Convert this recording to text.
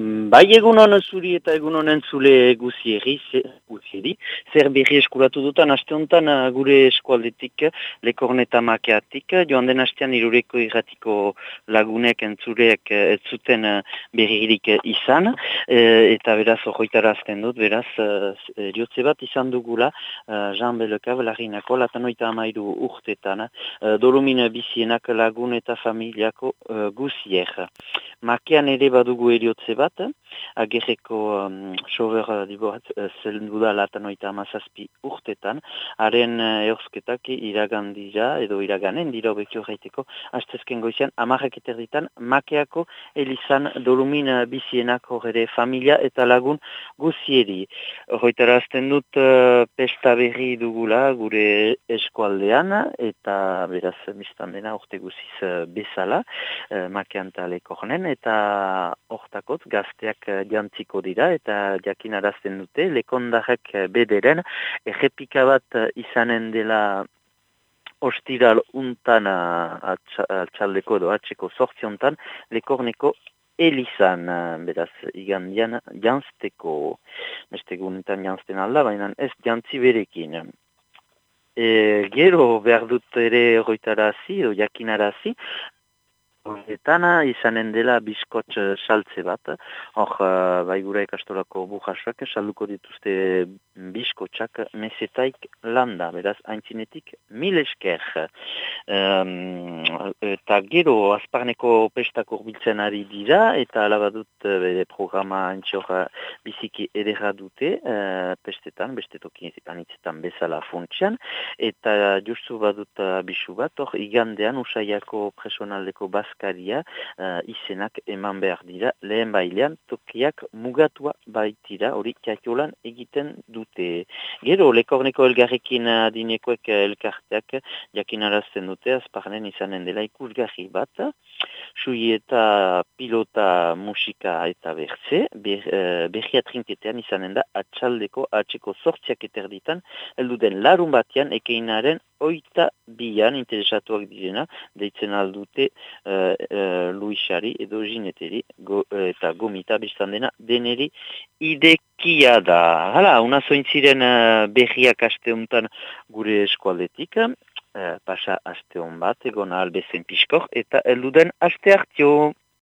mm, bai egun honen zuri eta egun honen zule guzieri, guzieri, zer berri eskuratu dutan, aste honetan uh, gure eskualdetik, lekorneta makeatik, joan den astean irureko irratiko lagunek entzureek uh, ez zuten uh, berririk izan, eta beraz horretarazten dut, beraz, uh, bat izan dugula, Jean Beleka, belarrinako, latanoita amairu urtetan, uh, dolumina bizienak lagun eta familiako uh, guzier. Makean ere badugu eriotze bat, agerreko um, sober uh, diborat uh, zelendu da latan oita amazazpi urtetan, haren uh, eorsketak iragan dira, edo iraganen dira obekio gaiteko, hastezken goizian, amarrak eterditan, makeako elizan dolumin bizienak horre familia eta lagun guzieri. Horretara azten dut uh, pesta berri dugula gure eskualdean, eta beraz, mistan dena, orte guziz bezala, uh, makean taleko eta hortakot gazteak jantziko dira eta jakin arazten dute lekondarek eh, bederen errepika bat eh, izanen dela ostiral untan atxaldeko edo atxeko sortziontan lekorneko elizan, beraz, igandian jantzteko, beste gunetan jantzten alda, baina ez jantzi berekin. E, gero behar dut ere horretarazi, o jakinarazi, Etana izanen dela bizkotx eh, saltze bat, hor uh, bai gura ekastolako bujasak salduko dituzte bizkotxak mesetaik landa, beraz haintzinetik mil esker. Um, eta gero azparneko pestak urbiltzen ari dira eta alabadut uh, bere programa antxor biziki edera dute uh, pestetan, beste toki anitzetan bezala funtsian, eta justu badut abisu bat, hor igandean usaiako presonaldeko baz bazkaria uh, izenak eman behar dira lehen bailean tokiak mugatua baitira hori kiatiolan egiten dute. Gero lekorneko elgarrekin adinekoek elkarteak jakin arazten dute azparnen izanen dela ikusgarri bat sui eta pilota musika eta bertze ber, uh, berria trinketean izanen da atxaldeko atxeko sortziak eterditan elduden larun batean ekeinaren oita bian interesatuak direna deitzen aldute uh, uh, Luisari edo Gineteri go, eta gomita biztan dena deneri idekia da. Hala, una zointziren uh, berriak aste gure eskualdetik, uh, pasa aste hon bat, egon albezen piskor, eta eluden aste hartio.